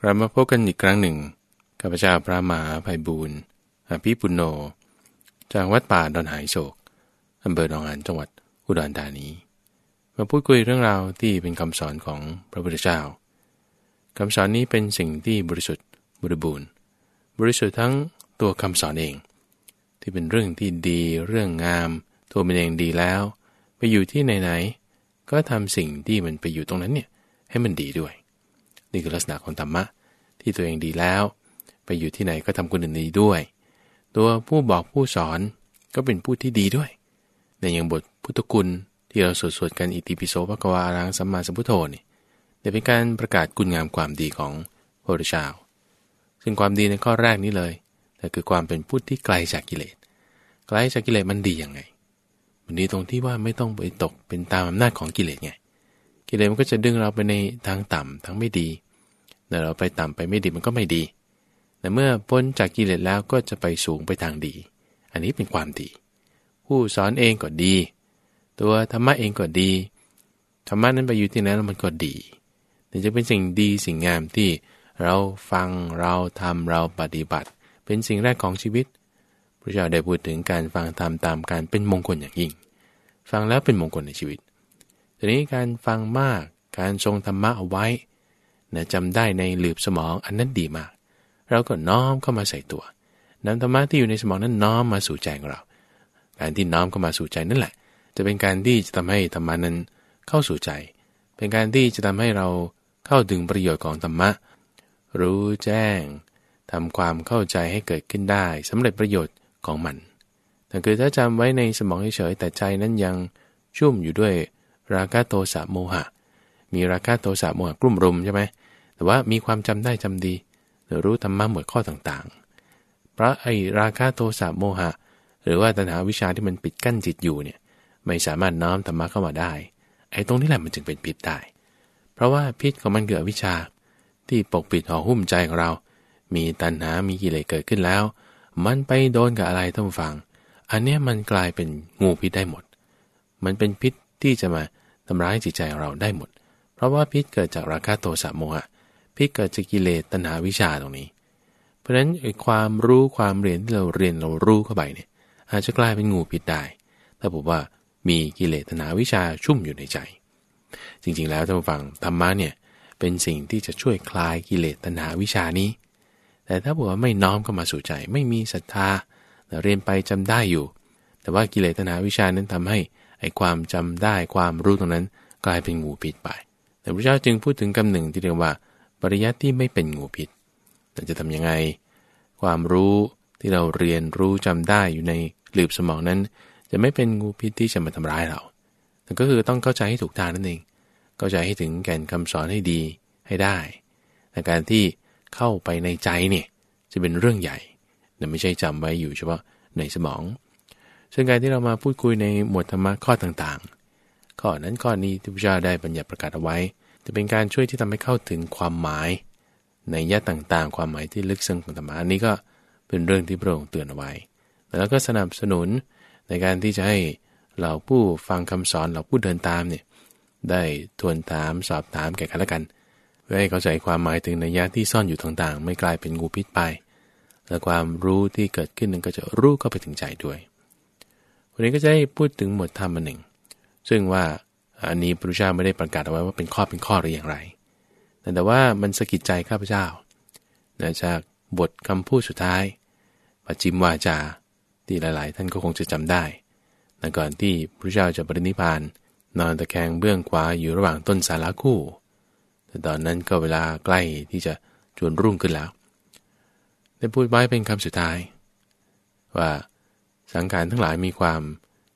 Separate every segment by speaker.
Speaker 1: กลับมาพบกันอีกครั้งหนึ่งข้าพเจ้าพระมหาภัยบูรณ์อภิปุโน จากวัดป่าดอนหายโศกอำเภอหนองหานจังหวัดอุดรธานีมาพูดคุยเรื่องราวที่เป็นคำสอนของพระพุทธเจ้าคำสอนนี้เป็นสิ่งที่บริสุทธิ์บริบูรณ์ บริสุทธิ์ทั้งตัวคำสอนเอง ที่เป็นเรื่องที่ดีเรื่องงาม ตัวมันเองดีแล้ว ไปอยู่ที่ไหนๆก็ทำสิ่งที่มันไปอยู่ตรงนั้นเนี่ยให้มันดีด้วย นี่คือลักษณะของธรรมะ ที่ตัวเองดีแล้ว ไปอยู่ที่ไหนก็ทำคนอื่นดีด้วย ตัวผู้บอกผู้สอนก็เป็นผู้ที่ดีด้วย ในอย่างบทพุทธคุณที่เราสวดสวดกันอิติปิโสภควาอรังสัมมาสัมพุทโธนี่จะเป็นการประกาศคุณงามความดีของพระพุทธเจ้าซึ่งความดีในข้อแรกนี้เลยแต่คือความเป็นผู้ที่ไกลจากกิเลสไกลจากกิเลสมันดียังไง มันดีตรงที่ว่าไม่ต้องไปตกเป็นตามอำนาจของกิเลสไง กิเลสมันก็จะดึงเราไปในทางต่ำทั้งไม่ดี แต่เราไปต่ำไปไม่ดีมันก็ไม่ดี แต่เมื่อพ้นจากกิเลสแล้วก็จะไปสูงไปทางดี อันนี้เป็นความดี ผู้สอนเองก็ดี ตัวธรรมะเองก็ดีธรรมะนั้นไปอยู่ที่ไหนแล้วมันก็ดีแต่จะเป็นสิ่งดีสิ่งงามที่เราฟังเราทำเราปฏิบัติ เป็นสิ่งแรกของชีวิตพระเจ้าได้พูดถึงการฟังธรรมตามการเป็นมงคลอย่างยิ่ง ฟังแล้วเป็นมงคลในชีวิต ทีนี้การฟังมากการทรงธรรมะเอาไว้ นะจำได้ในหลืบสมองอันนั้นดีมาก เราก็น้อมเข้ามาใส่ตัวนำธรรมะที่อยู่ในสมองนั้นน้อมมาสู่ใจของเรา การที่น้อมเข้ามาสู่ใจนั่นแหละ จะเป็นการที่จะทำให้ธรรมานั้นเข้าสู่ใจ เป็นการที่จะทำให้เราเข้าถึงประโยชน์ของธรรมะ รู้แจ้งทำความเข้าใจให้เกิดขึ้นได้สำเร็จประโยชน์ของมันแต่คือถ้าจำไว้ในสมองเฉยแต่ใจนั้นยังชุ่มอยู่ด้วยราคะโทสะโมหะ มีราคะโทสะโมหะกลุ่มรุมใช่ไหม แต่ว่ามีความจำได้จำดีหรือรู้ธรรมะหมวดข้อต่างๆเพราะไอ้ราคะโทสะโมหะ หรือว่าตัณหาวิชาที่มันปิดกั้นจิตอยู่เนี่ยไม่สามารถน้อมธรรมะเข้ามาได้ ไอ้ตรงนี้แหละมันจึงเป็นพิษได้ เพราะว่าพิษของมันเกิดวิชา ที่ปกปิดห่อหุ้มใจของเรา มีตัณหา มีกิเลสเกิดขึ้นแล้ว มันไปโดนกับอะไรท่านฟัง อันนี้มันกลายเป็นงูพิษได้หมด มันเป็นพิษที่จะมาทำร้ายจิตใจเราได้หมด เพราะว่าพิษเกิดจากราคะโทสะโมหะ พิษเกิดจากกิเลสตัณหาวิชาตรงนี้ เพราะฉะนั้นความรู้ความเรียนที่เราเรียนเรารู้เข้าไปเนี่ยอาจจะกลายเป็นงูพิษได้ ถ้าบอกว่ามีกิเลสตัณหาวิชาชุ่มอยู่ในใจ จริงๆแล้วท่านผู้ฟังธรรมะเนี่ยเป็นสิ่งที่จะช่วยคลายกิเลสตัณหาวิชานี้ แต่ถ้าบอกว่าไม่น้อมเข้ามาสู่ใจ ไม่มีศรัทธาเรียนไปจำได้อยู่ แต่ว่ากิเลสตัณหาวิชานั้นทำให้ไอ้ความจำได้ความรู้ตรงนั้นกลายเป็นงูพิษไปแต่พระเจ้าจึงพูดถึงคำหนึ่งที่เรียกว่า ปริยัติที่ไม่เป็นงูพิษแต่จะทํำยังไง ความรู้ที่เราเรียนรู้จำได้อยู่ในหลืบสมองนั้น จะไม่เป็นงูพิษที่จะมาทำร้ายเราแต่ก็คือต้องเข้าใจให้ถูกทางนั่นเองเข้าใจให้ถึงแก่นคำสอนให้ดีให้ได้แต่การที่เข้าไปในใจเนี่ยจะเป็นเรื่องใหญ่แต่ไม่ใช่จำไว้อยู่เฉพาะในสมอง ซึ่งการที่เรามาพูดคุยในหมวดธรรมะข้อต่างๆ ข้อนั้นข้อนี้ที่พระเจ้าได้บัญญัติประกาศเอาไว้ จะเป็นการช่วยที่ทำให้เข้าถึงความหมายในยะต่างๆ ความหมายที่ลึกซึ้งของธรรมะอันนี้ก็เป็นเรื่องที่พระองค์เตือนเอาไว้ แล้วก็สนับสนุนในการที่จะให้เราผู้ฟังคำสอนเราผู้เดินตามเนี่ยได้ทวนถามสอบถามแก่กันและกันเพื่อให้เข้าใจความหมายถึงในยะที่ซ่อนอยู่ต่างๆ ไม่กลายเป็นงูพิษไป และความรู้ที่เกิดขึ้นนั้นก็จะรู้เข้าไปถึงใจด้วยวันนี้ก็จะให้พูดถึงหมวดธรรมอันหนึ่ง ซึ่งว่า อันนี้พระพุทธเจ้าไม่ได้ประกาศเอาไว้ว่าเป็นข้อเป็นข้อหรืออย่างไร แต่ว่ามันสะกิดใจข้าพเจ้าจากบทคำพูดสุดท้ายปัจจิมวาจาที่หลาย ๆ ท่านก็คงจะจำได้แต่ก่อนที่พระเจ้าจะปรินิพาน นอนตะแคงเบื้องขวาอยู่ระหว่างต้นสาราคู่ แต่ตอนนั้นก็เวลาใกล้ที่จะจวนรุ่งขึ้นแล้ว ได้พูดไว้เป็นคำสุดท้าย ว่าสังขารทั้งหลายมีความ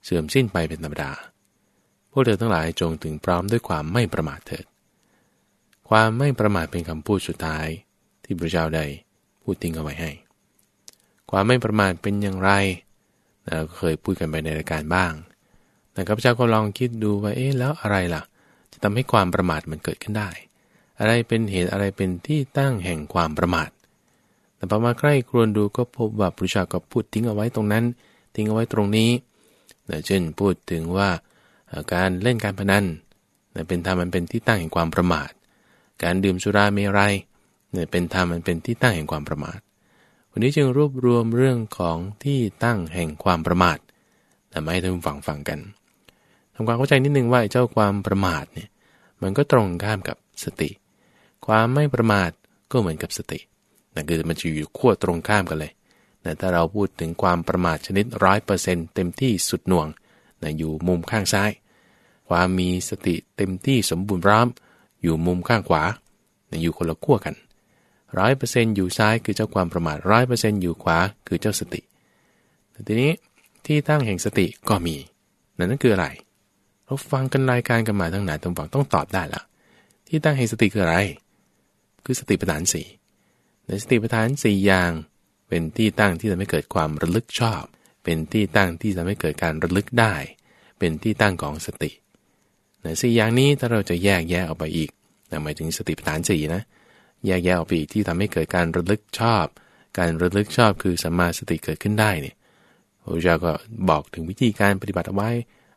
Speaker 1: เสื่อมสิ้นไปเป็นธรรมดา พวกเธอทั้งหลายจงถึงพร้อมด้วยความไม่ประมาทเถิด ความไม่ประมาทเป็นคำพูดสุดท้าย ที่พระเจ้าได้พูดทิ้งเอาไว้ให้ ความไม่ประมาทเป็นอย่างไรเราเคยพูดกันไปในรายการบ้างแต่ข้าพเจ้าก็ลองคิดดูว่าเอ๊ะแล้วอะไรล่ะ จะทำให้ความประมาทมันเกิดขึ้นได้ อะไรเป็นเหตุอะไรเป็นที่ตั้งแห่งความประมาท แต่พอมาใกล้ครวนดูก็พบว่าพระเจ้าก็พูดทิ้งเอาไว้ตรงนั้น ทิ้งเอาไว้ตรงนี้เช่นพูดถึงว่า การเล่นการพนันนะเป็นธรรมมันเป็นที่ตั้งแห่งความประมาท การดื่มสุราเมรัยเนี่ยเป็นธรรมมันเป็นที่ตั้งแห่งความประมาท วันนี้จึงรวบรวมเรื่องของที่ตั้งแห่งความประมาทแต่ม่ให้ท่านฟังฟังกันทำความเข้าใจนิดนึงว่าเจ้าความประมาทเนี่ยมันก็ตรงข้ามกับสติ ความไม่ประมาทก็เหมือนกับสตินั่นคือมันจะอยู่ขั้วตรงข้ามกันเลยแต่ถ้าเราพูดถึงความประมาทชนิดร้อยเปอร์เซ็นต์เต็มที่สุดหน่วง นะอยู่มุมข้างซ้าย ความมีสติเต็มที่สมบูรณ์พร้อม อยู่มุมข้างขวานะอยู่คนละขั้วกันร้อยเปอร์เซ็นต์อยู่ซ้ายคือเจ้าความประมาทร้อยเปอร์เซ็นต์อยู่ขวาคือเจ้าสติแต่ทีนี้ที่ตั้งแห่งสติก็มี นั่นนั่นคืออะไรเราฟังกันรายการกันมาตั้งหนานตรงฝังต้องตอบได้ละที่ตั้งแห่งสติคืออะไร คือสติปัฏฐานสี่ในสติปัฏฐานสี่อย่างเป็นที่ตั้งที่ทำให้เกิดความระลึกชอบ เป็นที่ตั้งที่ทำให้เกิดการระลึกได้ เป็นที่ตั้งของสติในสี่อย่างนี้ถ้าเราจะแยกแยะออกไปอีกหมายถึงสติปัฏฐานสี่นะแยกแยะออกไปอีกที่ทำให้เกิดการระลึกชอบ การระลึกชอบคือสัมมาสติเกิดขึ้นได้เนี่ยพระเจ้าก็บอกถึงวิธีการปฏิบัติเอาไว้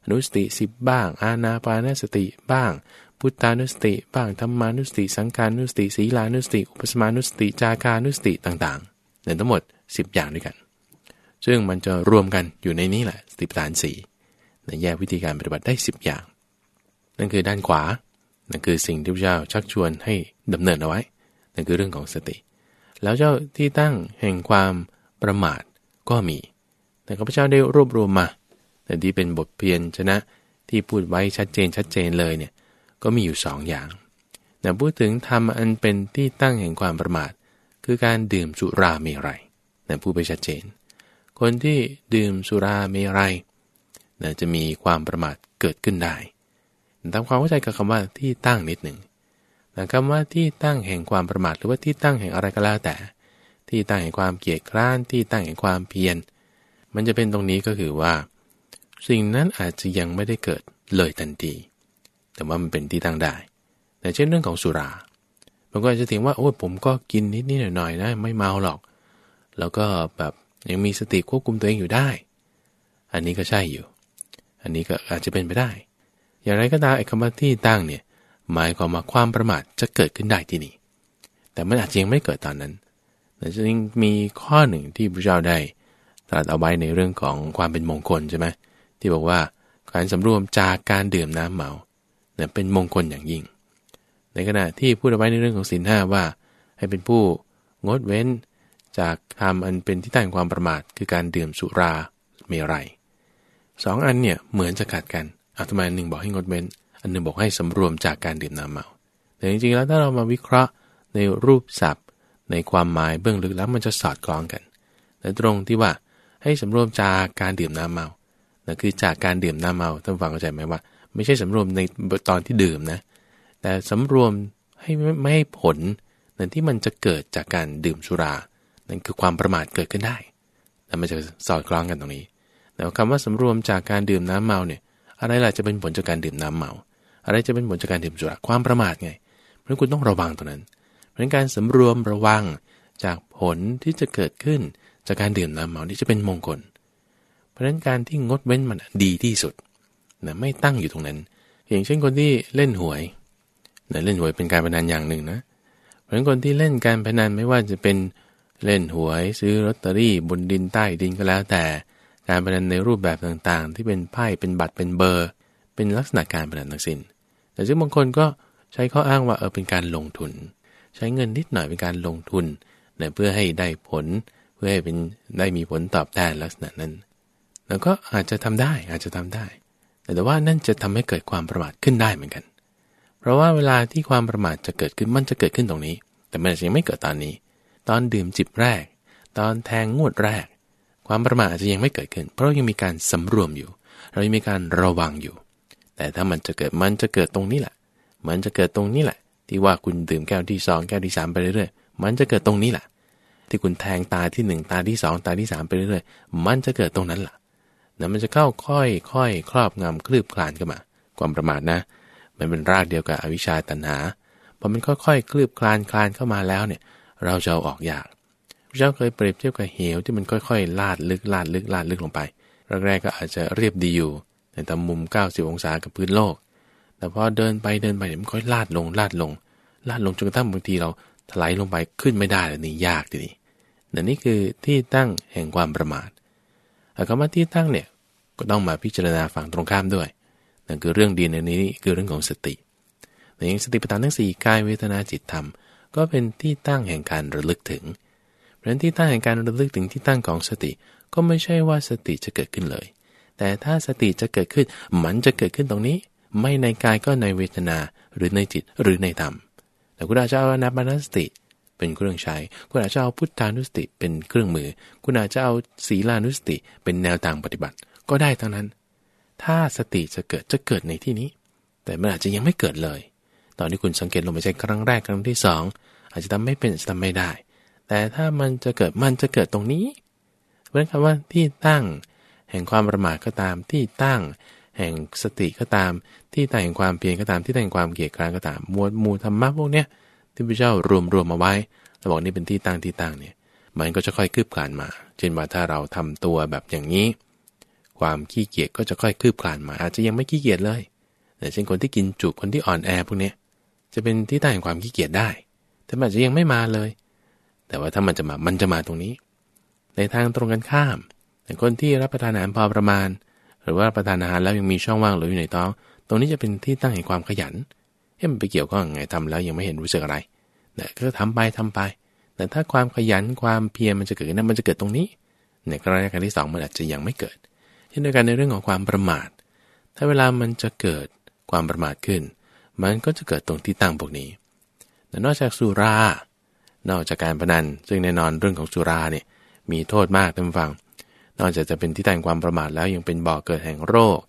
Speaker 1: อนุสติสิบบ้าง อาณาปานสติบ้าง พุทธานุสติบ้างธรรมานุสติ สังการนุสติ ศีลานุสติ อุปสมานุสติ จาคานุสติต่างๆในทั้งหมด 10 อย่างด้วยกัน ซึ่งมันจะรวมกันอยู่ในนี้แหละสติปัฏฐานสี่ในแยกวิธีการปฏิบัติได้ 10 อย่าง นั่นคือด้านขวา นั่นคือสิ่งที่พระเจ้าชักชวนให้ดำเนินเอาไว้ นั่นคือเรื่องของสติ แล้วเจ้าที่ตั้งแห่งความประมาทก็มี แต่ข้าพเจ้าได้รวบรวมมา แต่ที่เป็นบทเพียนชนะที่พูดไว้ชัดเจนชัดเจนเลยเนี่ย ก็มีอยู่สองอย่างแต่พูดถึงธรรมอันเป็นที่ตั้งแห่งความประมาท คือการดื่มสุราเมรัยนะพูดไปชัดเจน คนที่ดื่มสุราเมรัยนะจะมีความประมาทเกิดขึ้นได้ทำความเข้าใจกับคำว่าที่ตั้งนิดหนึ่งแต่คำว่าที่ตั้งแห่งความประมาทหรือว่าที่ตั้งแห่งอะไรก็แล้วแต่ ที่ตั้งแห่งความเกียดคร้านที่ตั้งแห่งความเพียร มันจะเป็นตรงนี้ก็คือว่า สิ่งนั้นอาจจะยังไม่ได้เกิดเลยทันที แต่ว่ามันเป็นที่ตั้งได้ แต่เช่นเรื่องของสุราบางคนอาจจะถึงว่าโอ้ผมก็กินนิดนิดหน่อยหน่อยนะไม่เมาหรอก แล้วก็แบบ ยังมีสติควบคุมตัวเองอยู่ได้ อันนี้ก็ใช่อยู่ อันนี้ก็อาจจะเป็นไปได้ อย่างไรก็ตามไอ้คำว่าที่ตั้งเนี่ยหมายความว่าความประมาทจะเกิดขึ้นได้ที่นี่ แต่มันอาจจะยังไม่เกิดตอนนั้นแต่จริงมีข้อหนึ่งที่พระเจ้าได้ตรัสเอาไว้ในเรื่องของความเป็นมงคลใช่ไหมที่บอกว่าการสำรวมจากการดื่มน้ำเมาเนี่ยเป็นมงคลอย่างยิ่ง ในขณะที่พูดเอาไว้ในเรื่องของศีลห้าว่า ให้เป็นผู้งดเว้น จากทำอันเป็นที่ตั้งความประมาทคือการดื่มสุราเมรัยสองอันเนี่ยเหมือนจะขัดกันเอาทำไมหนึ่งบอกให้งดเว้น อันหนึ่งบอกให้สำรวมจากการดื่มน้ำเมา แต่จริงๆแล้วถ้าเรามาวิเคราะห์ในรูปศัพท์ ในความหมายเบื้องลึกแล้วมันจะสอดคล้องกันแต่ตรงที่ว่าให้สำรวมจากการดื่มน้ำเมานั่นคือจากการดื่มน้ำเมาท่านฟังเข้าใจไหมว่า ไม่ใช่สำรวมในตอนที่ดื่มนะ แต่สำรวมให้ไม่ให้ผลนั่นที่มันจะเกิดจากการดื่มสุรา นั่นคือความประมาทเกิดขึ้นได้ แต่มันจะสอดคล้องกันตรงนี้ แต่คำว่าสำรวมจากการดื่มน้ำเมาเนี่ย อะไรล่ะจะเป็นผลจากการดื่มน้ำเมา อะไรจะเป็นผลจากการดื่มสุรา ความประมาทไง เพราะคุณต้องระวังตรงนั้น เพราะการสำรวมระวังจากผลที่จะเกิดขึ้นจากการดื่มน้ำเมานี่จะเป็นมงคล เพราะฉะนั้นการที่งดเว้นมันดีที่สุดนะไม่ตั้งอยู่ตรงนั้น อย่างเช่นคนที่เล่นหวยนะเล่นหวยเป็นการพนันอย่างหนึ่งนะ เพราะฉะนั้นคนที่เล่นการพนันไม่ว่าจะเป็น เล่นหวยซื้อลอตเตอรี่บนดินใต้ดินก็แล้วแต่ การพนันในรูปแบบต่างๆ ที่เป็นไพ่เป็นบัตรเป็นเบอร์ เป็นลักษณะการพนันทั้งสิน้น แต่ซึ่งบางคนก็ใช้ข้ออ้างว่าเออเป็นการลงทุน ใช้เงินนิดหน่อยเป็นการลงทุนเพื่อให้ได้ผลเพื่อให้เป็นได้มีผลตอบแทนลักษณะนั้น แล้วก็อาจจะทำได้อาจจะทำได้ แต่ว่านั่นจะทำให้เกิดความประมาทขึ้นได้เหมือนกัน เพราะว่าเวลาที่ความประมาทจะเกิดขึ้นมันจะเกิดขึ้นตรงนี้ แต่มันยังไม่เกิดตอนนี้ ตอนดื่มจิบแรก ตอนแทงงวดแรก ความประมาทอาจจะยังไม่เกิดขึ้น เพราะยังมีการสำรวมอยู่ เรายังมีการระวังอยู่ แต่ถ้ามันจะเกิดมันจะเกิดตรงนี้แหละ มันจะเกิดตรงนี้แหละ ที่ว่าคุณดื่มแก้วที่สองแก้วที่สามไปเรื่อยๆมันจะเกิดตรงนี้แหละที่คุณแทงตาที่หนึ่งตาที่สองตาที่สามไปเรื่อยๆ มันจะเกิดตรงนั้นแหละนะมันจะเข้าค่อยค่อยครอบงำคลืบคลานเข้ามา ความประมาทนะ มันเป็นรากเดียวกับอวิชชาตัณหาพอมันค่อยๆคลืบคลานคลานเข้ามาแล้วเนี่ย เราจะเอาออกยากพระเจ้าเคยเปรียบเทียบกับเหวที่มันค่อยๆ ลาดลึกลาดลึกลาดลึกลงไปแรกๆก็อาจจะเรียบดีอยู่ในทำมุม 90 องศากับพื้นโลก แต่พอเดินไปเดินไปมันค่อยลาดลงลาดลง ลาดลงจนกระทั่งบางทีเราถลายลงไปขึ้นไม่ได้เลยนี่ยากทีนี้แต่นี่คือที่ตั้งแห่งความประมาทคำว่าที่ตั้งเนี่ยก็ต้องมาพิจารณาฝั่งตรงข้ามด้วยนั่นคือเรื่องดีในนี้คือเรื่องของสติในอย่างสติปัฏฐานทั้งสี่กายเวทนาจิตธรรม ก็เป็นที่ตั้งแห่งการระลึกถึง เพราะฉะนั้นที่ตั้งแห่งการระลึกถึงที่ตั้งของสติ ก็ไม่ใช่ว่าสติจะเกิดขึ้นเลย แต่ถ้าสติจะเกิดขึ้นมันจะเกิดขึ้นตรงนี้ ไม่ในกายก็ในเวทนาหรือในจิตหรือในธรรม แต่คุณอาจจะเอาอนาปานสติเป็นเครื่องใช้ คุณอาจจะเอาพุทธานุสติเป็นเครื่องมือ คุณอาจจะเอาศีลานุสติเป็นแนวทางปฏิบัติ ก็ได้ทั้งนั้น ถ้าสติจะเกิดจะเกิดในที่นี้ แต่มันอาจจะยังไม่เกิดเลย ตอนที่คุณสังเกตลมหายใจครั้งแรกครั้งที่สองอาจจะทำไม่เป็นอาจจะทำไม่ได้ แต่ถ้ามันจะเกิดมันจะเกิดตรงนี้เพราะนั่นคำว่าที่ตั้ง แห่งความประมาทก็ตามที่ตั้ง แห่งสติก็ตาม ที่ตั้งแห่งความเพียรก็ตามที่ตั้งแห่งความเกียรติคร้านก็ตามมวลมูธรรมะพวกเนี้ยที่พระเจ้ารวมรวมมาไว้เราบอกนี่เป็นที่ตั้งที่ตั้งเนี่ยมันก็จะค่อยคืบคลานมา เช่นว่าถ้าเราทำตัวแบบอย่างนี้ ความขี้เกียจก็จะค่อยคืบคลานมา อาจจะยังไม่ขี้เกียจเลยแต่เช่นคนที่กินจุคนที่อ่อนแอพวกเนี้ย จะเป็นที่ตั้งแห่งความขี้เกียจได้ แต่อาจจะยังไม่มาเลย แต่ว่าถ้ามันจะมา มันจะมาตรงนี้ ในทางตรงกันข้ามแต่คนที่รับประทานอาหารพอประมาณ หรือว่าประทานอาหารแล้วยังมีช่องว่างเหลืออยู่ในท้อง ตรงนี้จะเป็นที่ตั้งแห่งความขยันเอ๊ะมันไปเกี่ยวข้องไงทำแล้วยังไม่เห็นรู้สึกอะไรเนี่ยก็ทำไปทำไป แต่ถ้าความขยันความเพียรมันจะเกิดนั้นมันจะเกิดตรงนี้ในกรณีการที่2มันอาจจะยังไม่เกิดเช่นเดียวกันในเรื่องของความประมาท ถ้าเวลามันจะเกิดความประมาทขึ้น มันก็จะเกิดตรงที่ตั้งพวกนี้แต่นอกจากสุรา นอกจากการพนัน ซึ่งแน่นอนเรื่องของสุราเนี่ยมีโทษมากท่านฟัง นอกจากจะเป็นที่ตั้งความประมาทแล้วยังเป็นบ่อกเกิดแห่งโรค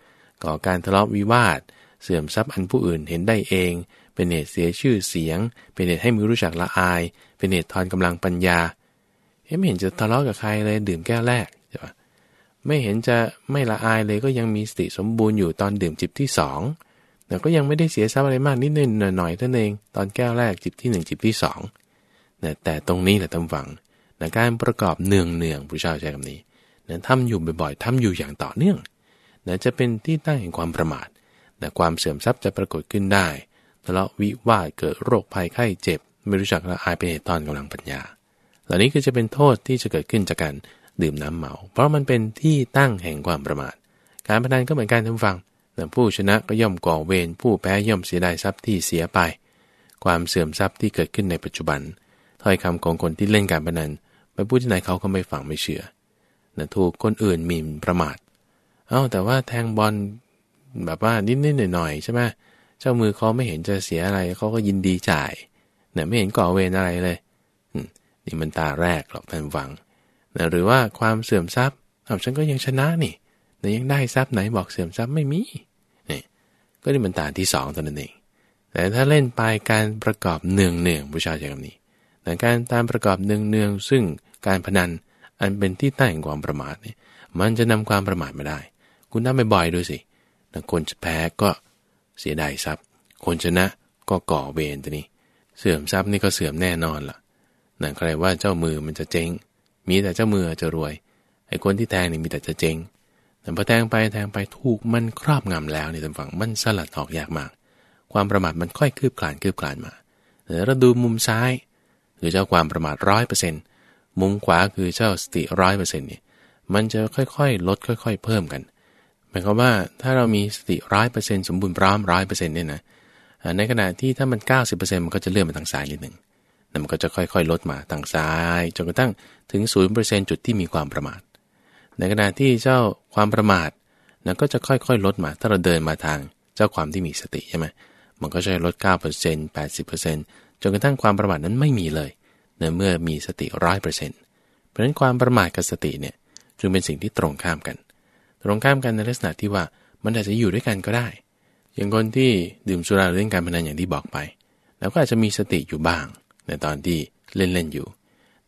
Speaker 1: ก่อการทะเลาะวิวาท เสื่อมทรัพย์อันผู้อื่นเห็นได้เอง เป็นเหตุเสียชื่อเสียง เป็นเหตุให้มือรู้จักละอาย เป็นเหตุทอนกำลังปัญญา ไม่เห็นจะทะเลาะกับใครเลยดื่มแก้วแรกใช่ปะไม่เห็นจะไม่ละอายเลยก็ยังมีสติสมบูรณ์อยู่ตอนดื่มจิบที่สอง แต่ก็ยังไม่ได้เสียทรัพย์อะไรมากนิดนึงหน่อยๆท่านเอง ตอนแก้วแรกจิบที่หนึ่งจิบที่สองแต่ตรงนี้แหละตั้งฝังในการประกอบเนืองเนืองผู้ชาใช้คำนี้นะทำอยู่บ่อยๆทำอยู่อย่างต่อเนื่องนะจะเป็นที่ตั้งแห่งความประมาทแต่ความเสื่อมทรัพย์จะปรากฏขึ้นได้ทะเลาะวิวาทเกิดโรคภัยไข้เจ็บ ไม่รู้จักละอายเป็นเหตุตอนกำลังปัญญา เหล่านี้คือจะเป็นโทษที่จะเกิดขึ้นจากการดื่มน้ำเมา เพราะมันเป็นที่ตั้งแห่งความประมาท การพนันก็เหมือนการทำฟัง ผู้ชนะก็ย่อมก่อเวรผู้แพ้ย่อมเสียดายทรัพย์ที่เสียไป ความเสื่อมทรัพย์ที่เกิดขึ้นในปัจจุบัน ถ้อยคำของคนที่เล่นการพนันไปพูดที่ไหนเขาก็ไม่ฟังไม่เชื่อนะถูกคนอื่นหมิ่นประมาท เอ้าแต่ว่าแทงบอลแบบว่านิดๆหน่อยๆใช่ไหมเจ้ามือเขาไม่เห็นจะเสียอะไรเขาก็ยินดีจ่ายนี่ยไม่เห็นก่อเวรอะไรเลยนี่มันตาแรกหรอกท่านฟังนะหรือว่าความเสื่อมทรัพย์เอาฉันก็ยังชนะนี่ แต่ยังได้ทรัพย์ไหนบอกเสื่อมทรัพย์ไม่มีนี่ก็นี่มันตาที่สองตอนนั้นเอง แต่ถ้าเล่นไปการประกอบเนืองเนืองบูชายจากคำนี้แต่การตามประกอบเนืองเนืองซึ่งการพนันอันเป็นที่ตั้งแห่งความประมาทเนี่ยมันจะนำความประมาทมาได้ คุณทำไปบ่อยดูสิคนจะแพ้ก็เสียดายทรัพย์ คนชนะก็ก่อเวรตัวนี้ เสื่อมทรัพย์นี่ก็เสื่อมแน่นอนละ่ะนั่นใครว่าเจ้ามือมันจะเจ๊งมีแต่เจ้ามือจะรวยไอ้คนที่แทงนี่มีแต่จะเจ๊ง แต่พอแทงไปแทงไปถูกมันครอบงำแล้วในทางฝั่งมันสลัดออกยากมาก ความประมาทมันค่อยคืบคลานคืบคลานมาแต่เราดูมุมซ้ายคือเจ้าความประมาทร้อยเปอร์เซ็นต์มุมขวาคือเจ้าสติร้อยเปอร์เซ็นต์นี่มันจะค่อยๆ ลดค่อย ๆ เพิ่มกันหมายความว่าถ้าเรามีสติร้อยเปอร์เซ็นต์สมบูรณ์พร้อมร้อยเปอร์เซ็นต์เนี่ยนะในขณะที่ถ้ามันเก้าสิบเปอร์เซ็นต์มันก็จะเลื่อนไปทางซ้ายนิดหนึ่งแล้วมันก็จะค่อยๆ ลดมาทางซ้าย จนกระทั่งถึงศูนย์เปอร์เซ็นต์จุดที่มีความประมาท ในขณะที่เจ้าความประมาทนั้นก็จะค่อยๆ ลดมา ถ้าเราเดินมาทางเจ้าความที่มีสติใช่ไหมมันก็จะลด 9% 80%จนกระทั่งความประมาทนั้นไม่มีเลยในเมื่อมีสติร้อยเปอร์เซ็นต์เพราะฉะนั้นความประมาทกับสติเนี่ยจึงเป็นสิ่งที่ตรงข้ามกัน ตรงข้ามกันในลักษณะที่ว่ามันอาจจะอยู่ด้วยกันก็ได้ อย่างคนที่ดื่มสุราเล่นการพนันอย่างที่บอกไป แล้วก็อาจจะมีสติอยู่บ้าง ในตอนที่เล่นเล่นอยู่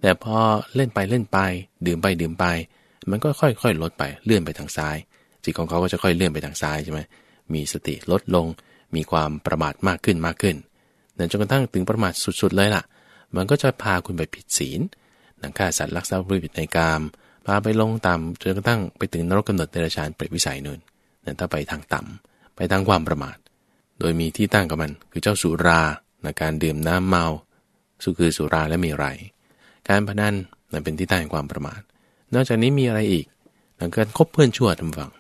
Speaker 1: แต่พอเล่นไปเล่นไป ดื่มไปดื่มไป มันก็ค่อยๆลดไปเลื่อนไปทางซ้าย จิตของเขาก็จะค่อยเลื่อนไปทางซ้ายใช่ไหมมีสติลดลง มีความประมาทมากขึ้นมากขึ้นจนกระทั่งถึงประมาทสุดๆเลยล่ะ มันก็จะพาคุณไปผิดศีลหนังฆ่าสัตว์ลักทรัพย์ผิดในกามพาไปลงต่ำจนกระทั่งไปถึงนรกกำเนิดเดรัจฉานเปรตวิสัยนู่นนั่นถ้าไปทางต่ำไปทางความประมาท โดยมีที่ตั้งกับมันคือเจ้าสุราในการดื่มน้ำเมาสุคือสุราและมีไร การพนันนั่นเป็นที่ตั้งแห่งความประมาท นอกจากนี้มีอะไรอีกนั่นการคบเพื่อนชั่วทำฝัง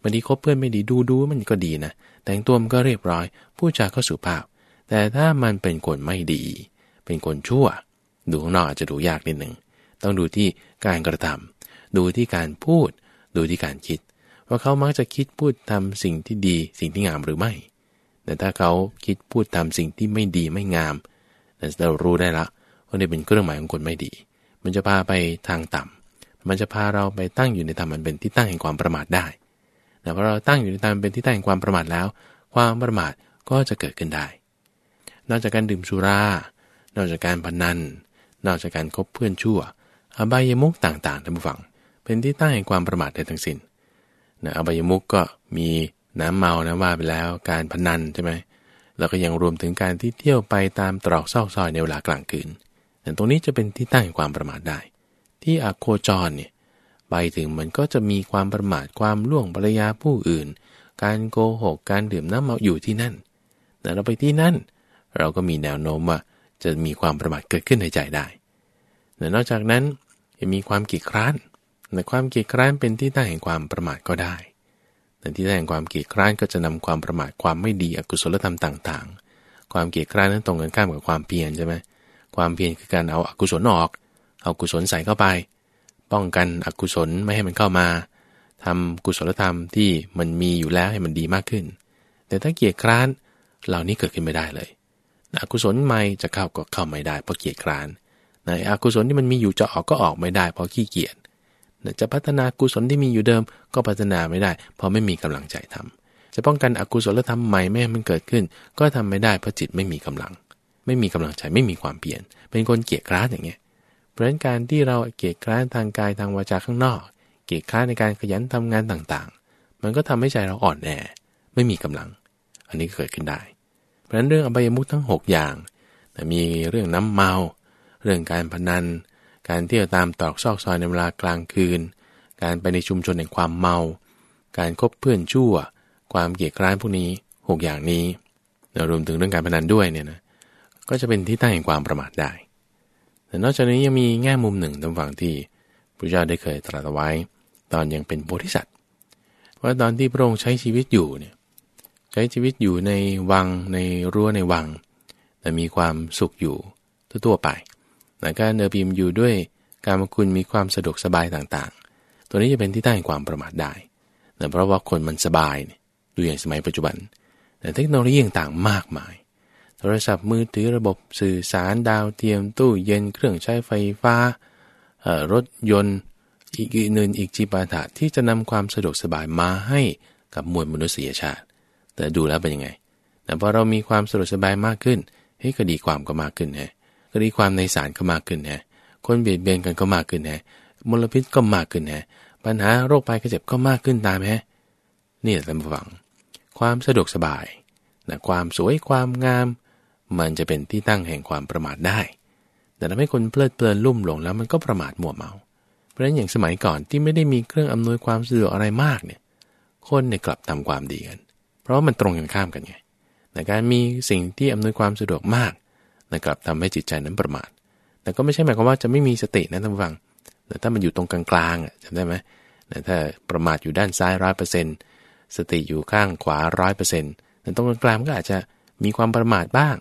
Speaker 1: บางทีคบเพื่อนไม่ดีดูดูมันก็ดีนะ แต่งตัวมันก็เรียบร้อยผู้จาก็สุภาพ แต่ถ้ามันเป็นคนไม่ดี เป็นคนชั่ว ดูข้างนอกอาจจะดูยากนิดหนึ่งต้องดูที่การกระทำดูที่การพูด ดูที่การคิด ว่าเขามักจะคิดพูดทำสิ่งที่ดีสิ่งที่งามหรือไม่ แต่ถ้าเขาคิดพูดทำสิ่งที่ไม่ดีไม่งามเรารู้ได้ละว่านี่เป็นเครื่องหมายของคนไม่ดี มันจะพาไปทางต่ำ มันจะพาเราไปตั้งอยู่ในธรรมมันเป็นที่ตั้งแห่งความประมาทได้แต่พอเราตั้งอยู่ในธรรมเป็นที่ตั้งแห่งความประมาทแล้ว ความประมาทก็จะเกิดขึ้นได้ นอกจากการดื่มสุรา นอกจากการพนัน นอกจากการคบเพื่อนชั่ว อบายมุกต่างๆท่านผู้ฟัง เป็นที่ตั้งแห่งความประมาทได้ทั้งสิน้นนะอบายมุกก็มีน้ำเมานะว่าไปแล้ว การพนันใช่ไหมแล้วก็ยังรวมถึงการที่เที่ยวไปตามตรอกซอกซอยในเวลากลางคืนแต่ตรงนี้จะเป็นที่ตั้งแห่งความประมาทได้ ที่อโคจรเนี่ยไปถึงมันก็จะมีความประมาทความล่วงภรรยาผู้อื่น การโกหกการดื่มน้ำเมาอยู่ที่นั่นแต่เราไปที่นั่น เราก็มีแนวโน้มว่าจะมีความประมาทเกิดขึ้นในใจได้แต่นอกจากนั้นยังมีความกีดคร้านแต่ความกีดคร้านเป็นที่ตั้งแห่งความประมาทก็ได้แต่ที่ตั้งแห่งความกีดคร้านก็จะนำความประมาทความไม่ดีอกุศลธรรมต่าง ๆ ความเกียดคร้านนั้นตรงกันข้ามกับความเพียรใช่ไหมความเพียรคือการเอาอกุศลออก เอากุศลใส่เข้าไป ป้องกันอกุศลไม่ให้มันเข้ามาทำกุศลธรรมที่มันมีอยู่แล้วให้มันดีมากขึ้น แต่ถ้าเกียรคร้านเหล่านี้เกิดขึ้นไม่ได้เลยอกุศลใหม่จะเข้าก็เข้าไม่ได้เพราะเกียรคร้านในอกุศลที่มันมีอยู่จะออกก็ออกไม่ได้เพราะขี้เกียจจะพัฒนากุศลที่มีอยู่เดิมก็พัฒนาไม่ได้ เพราะไม่มีกำลังใจทำจะป้องกันอกุศลธรรมใหม่ไม่ให้มันเกิดขึ้น ก็ทำไม่ได้เพราะจิตไม่มีกำลัง ไม่มีกำลังใจไม่มีความเปลี่ยน เป็นคนเกียจคร้านอย่างเงี้ย เพราะนั้นการที่เราเกียจคร้านทางกายทางวาจาข้างนอก เกียจคร้านในการขยันทำงานต่างๆ มันก็ทำให้ใจเราอ่อนแอ ไม่มีกำลัง อันนี้เกิดขึ้นได้ เพราะฉะนั้นเรื่องอบายมุขทั้ง 6 อย่างแต่มีเรื่องน้ำเมา เรื่องการพนัน การเที่ยวตามตอกซอกซอยในเวลากลางคืน การไปในชุมชนแห่งความเมา การคบเพื่อนชั่ว ความเกียจคร้านพวกนี้ 6 อย่างนี้รวมถึงเรื่องการพนันด้วยเนี่ยนะก็จะเป็นที่ตั้งแห่งความประมาทได้ แต่นอกจากนี้ยังมีแง่มุมหนึ่งตรงฝั่งที่พระเจ้าได้เคยตรัสไว้ ตอนยังเป็นโพธิสัตว์ว่าตอนที่พระองค์ใช้ชีวิตอยู่เนี่ยใช้ชีวิตอยู่ในวังในรั้วในวัง แต่มีความสุขอยู่ทั่วไปแต่การเดินพิมอยู่ด้วยการมคุณมีความสะดวกสบายต่างๆ ตัวนี้จะเป็นที่ตั้งความประมาทได้แต่เพราะว่าคนมันสบายยดูอย่างสมัยปัจจุบัน แต่เทคโนโลยีต่างๆมากมาย โทรศัพท์มือถือระบบสื่อสารดาวเทียมตู้เย็นเครื่องใช้ไฟฟ้ารถยนต์ อีกอื่นอีกจีปาถะที่จะนำความสะดวกสบายมาให้กับมวลมนุษยชาติ แต่ดูแล้วเป็นยังไง แต่พอเรามีความสะดวกสบายมากขึ้นเฮ้ยคดีความก็มากขึ้นฮะคดีความในศาลก็มากขึ้นฮะคนเบียดเบียนกันก็มากขึ้นฮะมลพิษก็มากขึ้นฮะปัญหาโรคภัยไข้เจ็บก็มากขึ้นตามฮะนี่แหละท่านผู้ฟัง ความสะดวกสบายนะความสวยความงาม มันจะเป็นที่ตั้งแห่งความประมาทได้ แต่ทำให้คนเพลิดเพลินลุ่มหลงแล้วมันก็ประมาทมัวเมา เพราะฉะนั้นอย่างสมัยก่อนที่ไม่ได้มีเครื่องอำนวยความสะดวกอะไรมากเนี่ย คนเนี่ยกลับทำความดีกัน เพราะมันตรงกันข้ามกันไงแต่การมีสิ่งที่อำนวยความสะดวกมากนะกลับทำให้จิตใจนั้นประมาท แต่ก็ไม่ใช่หมายความว่าจะไม่มีสตินะท่านฟัง แต่ถ้ามันอยู่ตรงกลางๆอะจำได้ไหมถ้าประมาทอยู่ด้านซ้ายร้อยเปอร์เซ็นต์สติอยู่ข้างขวาร้อยเปอร์เซ็นต์แต่ตรงกลางก็อาจจะมีความประมาทบ้าง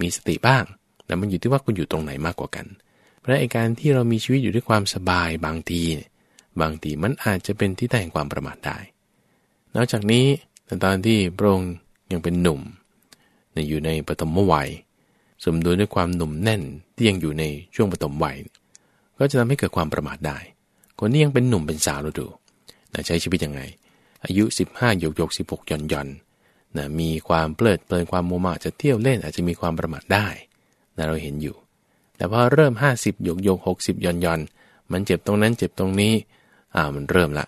Speaker 1: มีสติบ้างแต่มันอยู่ที่ว่าคุณอยู่ตรงไหนมากกว่ากัน เพราะไอการที่เรามีชีวิตอยู่ด้วยความสบายบางที บางทีมันอาจจะเป็นที่แต่งความประมาทได้ นอกจากนี้ตอนที่พระองค์ยังเป็นหนุ่มอยู่ในปฐมวัย สมดุลด้วยความหนุ่มแน่นที่ยังอยู่ในช่วงปฐมวัย ก็จะทำให้เกิดความประมาทได้ คนที่ยังเป็นหนุ่มเป็นสาวเราดูใช้ชีวิตยังไง อายุ 15หยกหยก16หย่อนหย่อน นะมีความเพลิดเพลินความโมมาจะเที่ยวเล่นอาจจะมีความประมาทได้นะเราเห็นอยู่ แต่พอเริ่ม 50ยกโยก60ย่อนย่อนมันเจ็บตรงนั้นเจ็บตรงนี้อ่ามันเริ่มละ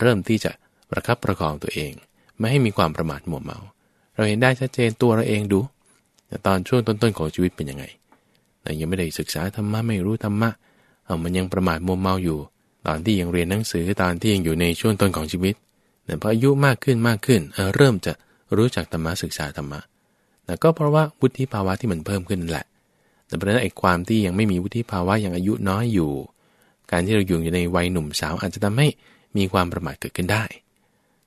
Speaker 1: เริ่มที่จะประคับประคองตัวเอง ไม่ให้มีความประมาทมัวเมา เราเห็นได้ชัดเจนตัวเราเองดูแต่ตอนช่วงต้นๆของชีวิตเป็นยังไงแต่ยังไม่ได้ศึกษาธรรมะไม่รู้ธรรมะเอามันยังประมาทมัวเมาอยู่ ตอนที่ยังเรียนหนังสือตอนที่ยังอยู่ในช่วงต้นของชีวิตแต่พออายุมากขึ้นมากขึ้นเเริ่มจะ รู้จักธรรมะศึกษาธรรมะแต่ก็เพราะว่าวุฒิภาวะที่มันเพิ่มขึ้นนั่นแหละ แต่เพราะนั้นไอ้ความที่ยังไม่มีวุฒิภาวะยังอายุน้อยอยู่ การที่เราอยู่อยู่ในวัยหนุ่มสาวอาจจะทำให้มีความประมาทเกิดขึ้นได้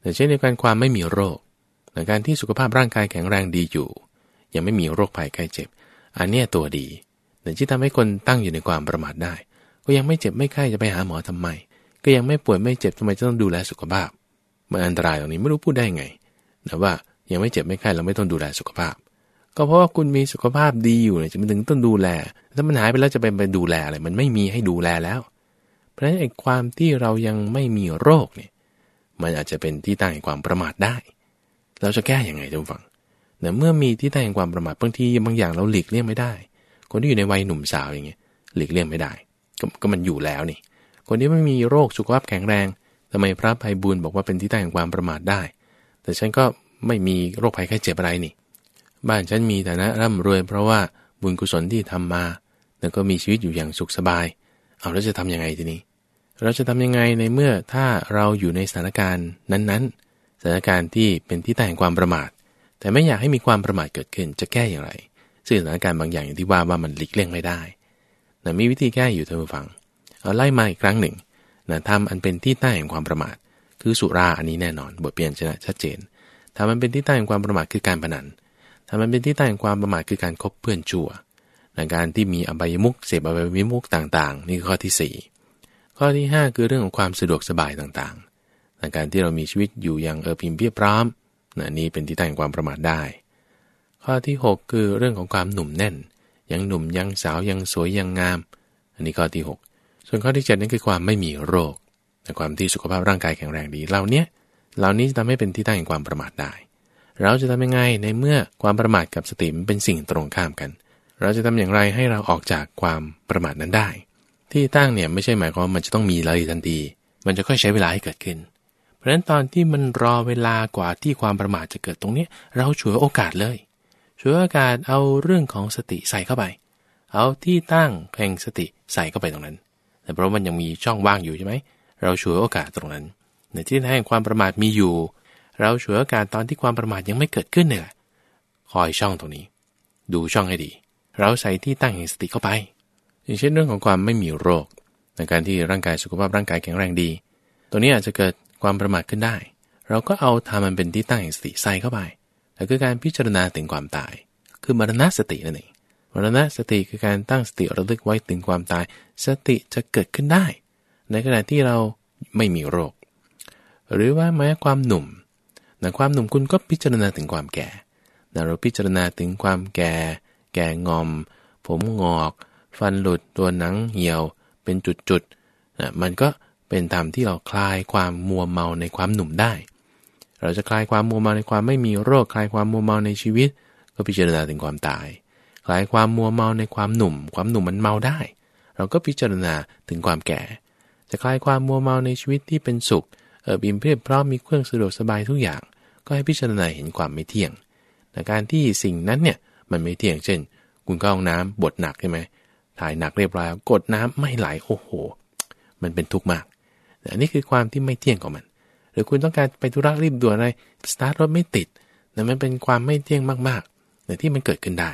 Speaker 1: แต่เช่นในการความไม่มีโรคในการที่สุขภาพร่างกายแข็งแรงดีอยู่ ยังไม่มีโรคภัยไข้เจ็บ อันเนี้ยตัวดีแต่ที่ทำให้คนตั้งอยู่ในความประมาทได้ ก็ยังไม่เจ็บไม่ไข้จะไปหาหมอทำไม ก็ยังไม่ป่วยไม่เจ็บทำไมจะต้องดูแลสุขภาพมันอันตรายตรงนี้ไม่รู้พูดได้ไง แต่ว่ายังไม่เจ็บไม่ไข้เราไม่ต้องดูแลสุขภาพ ก็เพราะว่าคุณมีสุขภาพดีอยู่เนี่ยจะมันถึงต้องดูแล ถ้ามันหายไปแล้วจะไปไปดูแลอะไรมันไม่มีให้ดูแลแล้ว เพราะฉะนั้นไอ้ความที่เรายังไม่มีโรคเนี่ยมันอาจจะเป็นที่ตั้งแห่งความประมาทได้ เราจะแก้ยังไงทุกฝังแต่เมื่อมีที่ตั้งแห่งความประมาทบางทีบางอย่างเราหลีกเลี่ยงไม่ได้ คนที่อยู่ในวัยหนุ่มสาวอย่างเงี้ยหลีกเลี่ยงไม่ได้ก็ก็มันอยู่แล้วนี่ คนที่ไม่มีโรคสุขภาพแข็งแรงทำไมพระภัยบุญบอกว่าเป็นที่ตั้งแห่งความประมาทได้ แต่ฉันก็ไม่มีโรคภัยไข้เจ็บอะไรนี่ บ้านฉันมีฐานะร่ำรวย เพราะว่าบุญกุศลที่ทำมาแล้วก็มีชีวิตอยู่อย่างสุขสบาย เอาแล้วจะทํำยังไงทีนี้ เราจะทำยังไงในเมื่อถ้าเราอยู่ในสถานการณ์นั้นๆ สถานการณ์ที่เป็นที่ตั้งแห่งความประมาท แต่ไม่อยากให้มีความประมาทเกิดขึ้น จะแก้อย่างไร ซึ่งสถานการณ์บางอย่างอย่างที่ว่าว่ามันหลีกเลี่ยงไม่ได้แต่มีวิธีแก้อยู่ท่านผู้ฟัง เอาไล่มาอีกครั้งหนึ่งนะทำอันเป็นที่ตั้งแห่งความประมาท คือสุราอันนี้แน่นอน บทเปลี่ยนชนะชัดเจนทำมันเป็นที่ตั้งแห่งความประมาทคือการพนันทำมันเป็นที่ตั้งแห่งความประมาทคือการคบเพื่อนชั่วในการที่มีอบายมุกเสพอบายมุกต่างๆ นี่คือข้อที่ 4 ข้อที่ 5 คือเรื่องของความสะดวกสบายต่างๆในการที่เรามีชีวิตอยู่อย่างเออพิมพ์เพียบพร้อมนะนี่เป็นที่ตั้งแห่งความประมาทได้ ข้อที่ 6 คือเรื่องของความหนุ่มแน่น ยังหนุ่มยังสาวยังสวยยังงาม อันนี้ข้อที่ 6 ส่วนข้อที่7นั่นคือความไม่มีโรค แต่ความที่สุขภาพร่างกายแข็งแรงดี เหล่านี้เหล่านี้จะทำให้เป็นที่ตั้งแห่งความประมาทได้ เราจะทำยังไงในเมื่อความประมาทกับสติมันเป็นสิ่งตรงข้ามกัน เราจะทำอย่างไรให้เราออกจากความประมาทนั้นได้ ที่ตั้งเนี่ยไม่ใช่หมายความว่ามันจะต้องมีเลยทันที มันจะค่อยใช้เวลาให้เกิดขึ้น เพราะฉะนั้นตอนที่มันรอเวลากว่าที่ความประมาทจะเกิดตรงนี้ เราฉวยโอกาสเลยฉวยโอกาสเอาเรื่องของสติใส่เข้าไป เอาที่ตั้งแห่งสติใส่เข้าไปตรงนั้น แต่เพราะมันยังมีช่องว่างอยู่ใช่ไหม เราฉวยโอกาสตรงนั้น ในที่แห่งความประมาทมีอยู่ เราฉวยโอกาสตอนที่ความประมาทยังไม่เกิดขึ้นเนี่ยคอยช่องตรงนี้ ดูช่องให้ดี เราใส่ที่ตั้งแห่งสติเข้าไป อย่างเช่นเรื่องของความไม่มีโรค ในการที่ร่างกายสุขภาพร่างกายแข็งแรงดี ตัวนี้อาจจะเกิดความประมาทขึ้นได้ เราก็เอาทามันเป็นที่ตั้งแห่งสติใส่เข้าไปแต่คือการพิจารณาถึงความตาย คือมรณะสตินั่นเองมรณะสติคือการตั้งสติระลึกไว้ถึงความตาย สติจะเกิดขึ้นได้ ในขณะที่เราไม่มีโรค หรือว่าแม้ความหนุ่มนะความหนุ่มคุณก็พิจารณาถึงความแก่นะเราพิจารณาถึงความแก่ แก่งอม ผมงอก ฟันหลุดตัวหนังเหี่ยว เป็นจุดๆนะมันก็เป็นธรรมที่เราคลายความมัวเมาในความหนุ่มได้ เราจะคลายความมัวเมาในความไม่มีโรค คลายความมัวเมาในชีวิต ก็พิจารณาถึงความตาย คลายความมัวเมาในความหนุ่ม ความหนุ่มมันเมาได้ เราก็พิจารณาถึงความแก่ จะคลายความมัวเมาในชีวิตที่เป็นสุขเออบิมเพียบพร้อมมีเครื่องสะดวกสบายทุกอย่าง ก็ให้พิจารณาเห็นความไม่เที่ยงแต่การที่สิ่งนั้นเนี่ยมันไม่เที่ยงเช่น คุณเข้าห้องน้ำบดหนักใช่ไหมถ่ายหนักเรียบร้อยกดน้ำไม่ไหลโอ้โห มันเป็นทุกข์มากอันนี้คือความที่ไม่เที่ยงของมัน หรือคุณต้องการไปธุระรีบด่วนอะไรสตาร์ทรถไม่ติดนั่นมันเป็นความไม่เที่ยงมากๆแต่ที่มันเกิดขึ้นได้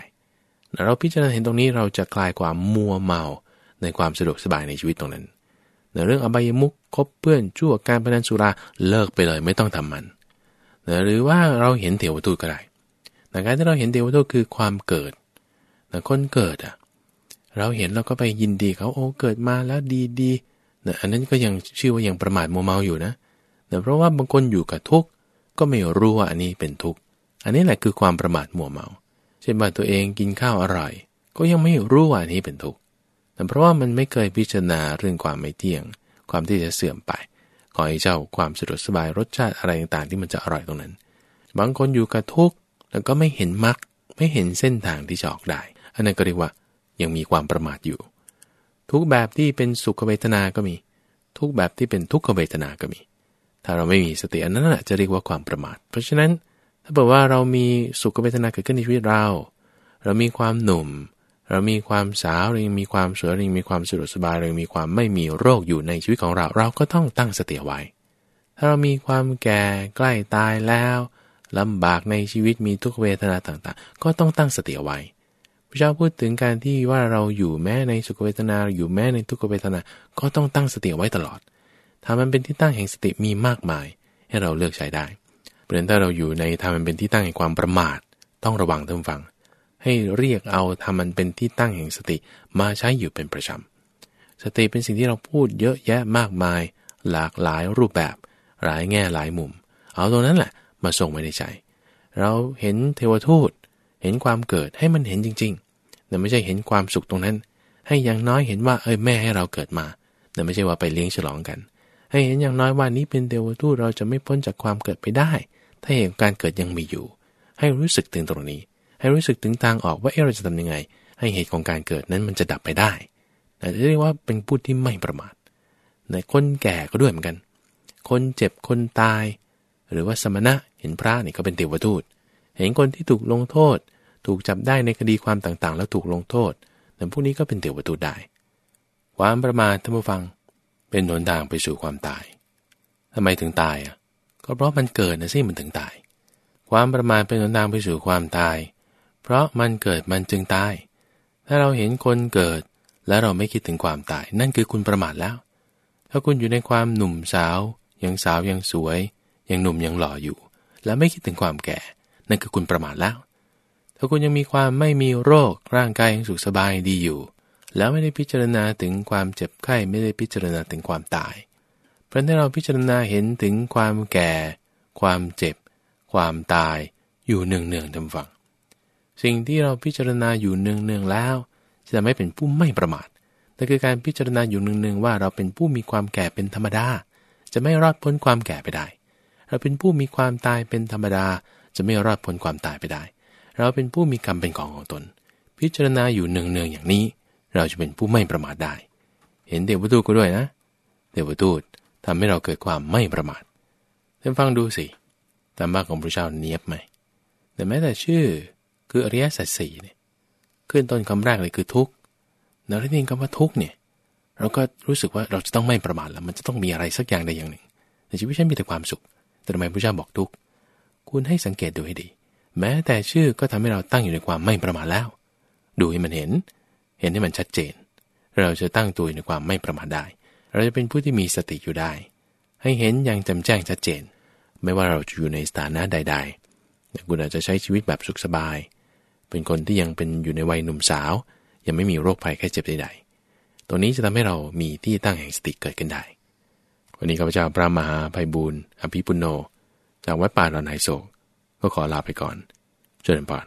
Speaker 1: เราพิจารณาเห็นตรงนี้เราจะคลายความมัวเมาในความสะดวกสบายในชีวิตตรงนั้น เรื่องอบายมุกคบเพื่อนชั่วการพนันสุราเลิกไปเลยไม่ต้องทำมัน หรือว่าเราเห็นเทวทูตก็ได้แต่การที่เราเห็นเทวทูตคือความเกิดแต่คนเกิดอะเราเห็นเราก็ไปยินดีเขาโอ้เกิดมาแล้วดีดีนะอันนั้นก็ยังชื่อว่ายังประมาทโมเมาอยู่นะแต่เพราะว่าบางคนอยู่กับทุกข์ก็ไม่รู้ว่าอันนี้เป็นทุกข์อันนี้แหละคือความประมาทมัวเมา เช่นว่าตัวเองกินข้าวอร่อย ก็ยังไม่รู้ว่าอันนี้เป็นทุกข์ แต่เพราะว่ามันไม่เคยพิจารณาเรื่องความไม่เที่ยง ความที่จะเสื่อมไป ขอให้เจ้าความสะดวกสบายรสชาติอะไรต่างๆที่มันจะอร่อยตรงนั้น บางคนอยู่กับทุกข์แล้วก็ไม่เห็นมรรคไม่เห็นเส้นทางที่จะออกได้ อันนั้นก็เรียกว่ายังมีความประมาทอยู่ ทุกแบบที่เป็นสุขเวทนา ก็มี ทุกแบบที่เป็นทุกขเวทนา ก็มี ถ้าเราไม่มีสติอันนั้นแหะจะเรียกว่าความประมาท เพราะฉะนั้นถ้าบอกว่าเรามีสุขเวทนาเกิดขึ้นในชีวิตเรา เรามีความหนุ่ม เรามีความสาวเรายังมีความสวยเรายังมีความสะดวกสบายเรายังมีความไม่มีโรคอยู่ในชีวิตของเรา เราก็ต้องตั้งสติไว้ ถ้าเรามีความแก่ใกล้ตายแล้วลำบากในชีวิตมีทุกเวทนาต่างๆ ก็ต้องตั้งสติไว้พระเจ้าพูดถึงการที่ว่าเราอยู่แม้ในสุขเวทนาอยู่แม้ในทุกขเวทนาก็ต้องตั้งสติไว้ตลอดถ้ามันเป็นที่ตั้งแห่งสติมีมากมาย ให้เราเลือกใช้ได้เพราะฉะนั้นถ้าเราอยู่ในทำมันเป็นที่ตั้งแห่งความประมาท ต้องระวังท่านฟัง ให้เรียกเอาทำมันเป็นที่ตั้งแห่งสติมาใช้อยู่เป็นประจำสติเป็นสิ่งที่เราพูดเยอะแยะมากมาย หลากหลายรูปแบบหลายแง่หลายมุม เอาตรงนั้นแหละมาส่งไว้ในใจ เราเห็นเทวทูต เห็นความเกิดให้มันเห็นจริงๆแต่ไม่ใช่เห็นความสุขตรงนั้น ให้อย่างน้อยเห็นว่าเอ้ยแม่ให้เราเกิดมาแต่ไม่ใช่ว่าไปเลี้ยงฉลองกัน ให้เห็นอย่างน้อยว่านี้เป็นเทวทูตเราจะไม่พ้นจากความเกิดไปได้ ถ้าเหตุการเกิดยังมีอยู่ ให้รู้สึกถึงตรงนี้ ให้รู้สึกถึงทางออกว่าเออเราจะทำยังไง ให้เหตุของการเกิดนั้นมันจะดับไปได้แต่เรียกว่าเป็นผู้ที่ไม่ประมาทในคนแก่ก็ด้วยเหมือนกัน คนเจ็บคนตาย หรือว่าสมณะเห็นพระนี่ก็เป็นเทวทูต เห็นคนที่ถูกลงโทษ ถูกจับได้ในคดีความต่างๆ แล้วถูกลงโทษแต่พวกนี้ก็เป็นเทวทูตได้ ความประมาทท่านผู้ฟัง เป็นหนทางไปสู่ความตายทำไมถึงตายอะ ก็เพราะมันเกิดนะสิมันถึงตาย ความประมาทเป็นหนทางไปสู่ความตาย เพราะมันเกิดมันจึงตาย ถ้าเราเห็นคนเกิด แล้วเราไม่คิดถึงความตาย นั่นคือคุณประมาทแล้ว ถ้าคุณอยู่ในความหนุ่มสาว ยังสาวยังสวย ยังหนุ่มยังหล่ออยู่ แล้วไม่คิดถึงความแก่ นั่นคือคุณประมาทแล้ว ถ้าคุณยังมีความไม่มีโรคร่างกายยังสุขสบายดีอยู่ แล้วไม่ได้พิจารณาถึงความเจ็บไข้ไม่ได้พิจารณาถึงความตาย เพราะถ้าเราพิจารณาเห็นถึงความแก่ ความเจ็บ ความตายอยู่เนืองเนืองทำฝัง สิ่งที่เราพิจารณาอยู่เนืองเนืองแล้ว จะไม่เป็นผู้ไม่ประมาทนั่นคือการพิจารณาอยู่เนืองเนืองว่าเราเป็นผู้มีความแก่เป็นธรรมดา จะไม่รอดพ้นความแก่ไปได้ เราเป็นผู้มีความตายเป็นธรรมดา จะไม่รอดพ้นความตายไปได้ เราเป็นผู้มีกรรมเป็นของของตน พิจารณาอยู่เนืองเนือย่างนี้ เราจะเป็นผู้ไม่ประมาทได้ เห็นเทวทูตก็ด้วยนะเทวทูตทำให้เราเกิดความไม่ประมาทท่านฟังดูสิธรรมะของพระเจ้าเนียบไหมแต่แม้แต่ชื่อ คืออริยสัจสี่เนี่ยขึ้นต้นคำแรกเลยคือทุกข์แล้วที่นี่คำว่าทุกข์เนี่ยเราก็รู้สึกว่าเราจะต้องไม่ประมาทแล้วมันจะต้องมีอะไรสักอย่างใดอย่างหนึ่งในชีวิตฉันมีแต่ความสุข แต่ทำไมพระเจ้าบอกทุกข์คุณให้สังเกตดูให้ดี แม้แต่ชื่อก็ทำให้เราตั้งอยู่ในความไม่ประมาทแล้ว ดูให้มันเห็น เห็นให้มันชัดเจน เราจะตั้งตัวอยู่ในความไม่ประมาทได้ เราจะเป็นผู้ที่มีสติอยู่ได้ ให้เห็นอย่างแจ่มแจ้งชัดเจน ไม่ว่าเราจะอยู่ในสถานะใด ๆ คุณอาจจะใช้ชีวิตแบบสุขสบาย เป็นคนที่ยังเป็นอยู่ในวัยหนุ่มสาว ยังไม่มีโรคภัยแค่เจ็บใดๆตัวนี้จะทำให้เรามีที่ตั้งแห่งสติเกิดขึ้นได้ วันนี้ข้าพเจ้าพระมหาภัยบูรณ์อภิปุโน จากวัดป่าดอนไหโศก ก็ขอลาไปก่อน เจริญพร